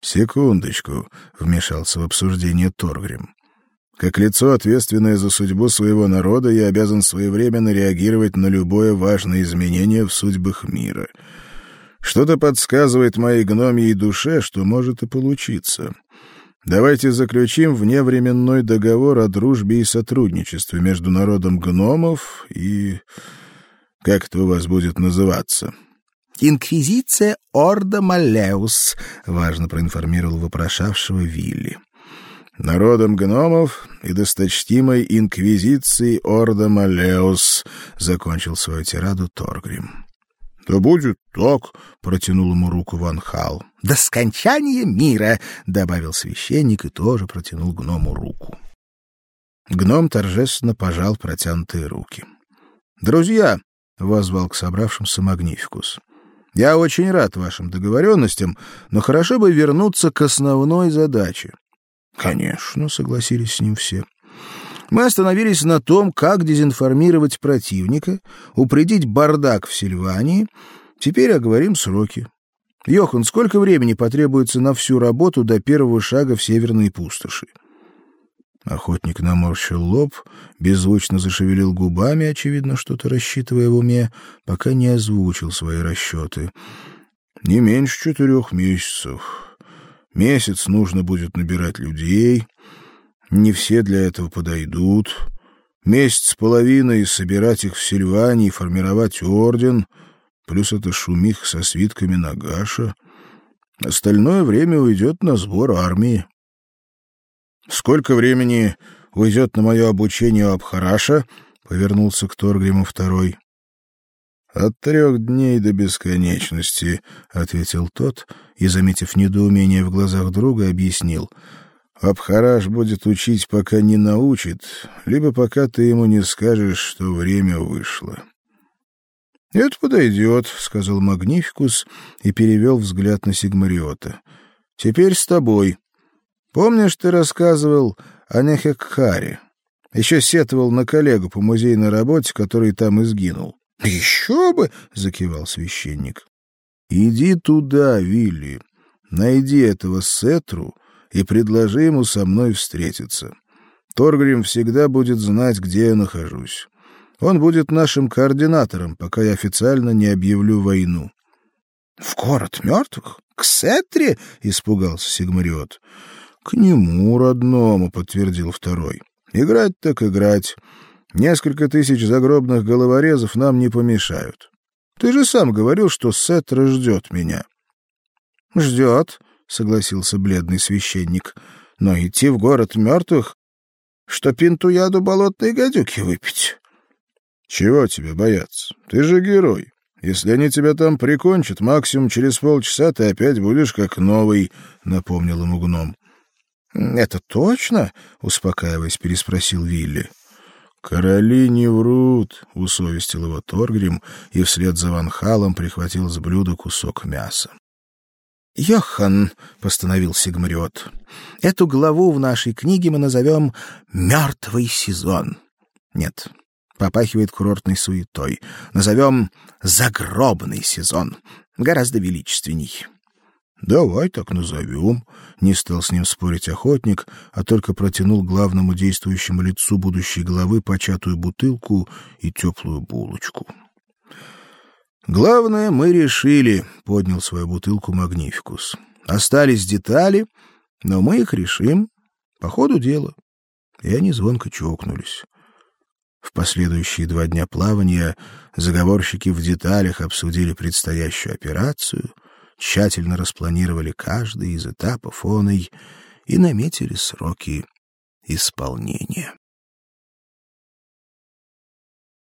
Секундочку, вмешался в обсуждение Торгрим. Как лицо, ответственное за судьбу своего народа, я обязан своевременно реагировать на любое важное изменение в судьбах мира. Что-то подсказывает моей гномьей душе, что может и получиться. Давайте заключим вневременной договор о дружбе и сотрудничестве между народом гномов и... Как это у вас будет называться? «Инквизиция Орда Малеус», — важно проинформировал вопрошавшего Вилли народом гномов и досточтимой инквизицией Орда Малеус, закончил свою тираду Торгрим. Да будет так, протянул ему руку Ван Хал. До скончания мира, добавил священник и тоже протянул гному руку. Гном торжественно пожал протянутые руки. Друзья, возвал к собравшимся Магнификус. Я очень рад вашим договоренностям, но хорошо бы вернуться к основной задаче. Конечно, согласились с ним все. Мы остановились на том, как дезинформировать противника, упредить бардак в Сильвании. Теперь оговорим сроки. Йохан, сколько времени потребуется на всю работу до первого шага в северной пустоши? Охотник наморщил лоб, беззвучно зашевелил губами, очевидно, что-то рассчитывая в уме, пока не озвучил свои расчеты. Не меньше четырех месяцев. Месяц нужно будет набирать людей, не все для этого подойдут. Месяц с половиной собирать их в Сильвании, формировать орден, плюс это шумих со свитками Нагаша. Остальное время уйдет на сбор армии. Сколько времени уйдет на мое обучение у Абхараша? Повернулся к Торгриму второй. От трех дней до бесконечности, ответил тот и, заметив недоумение в глазах друга, объяснил: Абхараш будет учить, пока не научит, либо пока ты ему не скажешь, что время вышло. Это подойдет», — сказал Магнификус и перевел взгляд на Сигмариота. Теперь с тобой. Помнишь, ты рассказывал о Нехекхаре? Еще сетовал на коллегу по музейной работе, который там изгинул. Еще бы, закивал священник. Иди туда, Вилли. Найди этого Сетру и предложи ему со мной встретиться. Торгрим всегда будет знать, где я нахожусь. Он будет нашим координатором, пока я официально не объявлю войну. В город мертвых? К Сетре? испугался Сигмариот. К нему родному, подтвердил второй. Играть так играть. Несколько тысяч загробных головорезов нам не помешают. Ты же сам говорил, что Сетра ждет меня. — Ждет, — согласился бледный священник. — Но идти в город мертвых, что пинту яду болотной гадюки выпить. — Чего тебе бояться? Ты же герой. Если они тебя там прикончат, максимум через полчаса ты опять будешь как новый, — напомнил ему гном. — Это точно? — успокаиваясь, переспросил Вилли. «Короли не врут», — усовестил его Торгрим и вслед за Ванхалом прихватил с блюда кусок мяса. «Йохан», — постановил Сигмариот, — «эту главу в нашей книге мы назовем «Мертвый сезон». Нет, попахивает курортной суетой. Назовем «Загробный сезон». Гораздо величественней. Давай так назовем. Не стал с ним спорить охотник, а только протянул главному действующему лицу будущей главы початую бутылку и теплую булочку. Главное мы решили, поднял свою бутылку Магнификус. Остались детали, но мы их решим по ходу дела. И они звонко чокнулись. В последующие два дня плавания заговорщики в деталях обсудили предстоящую операцию — тщательно распланировали каждый из этапов оной и наметили сроки исполнения.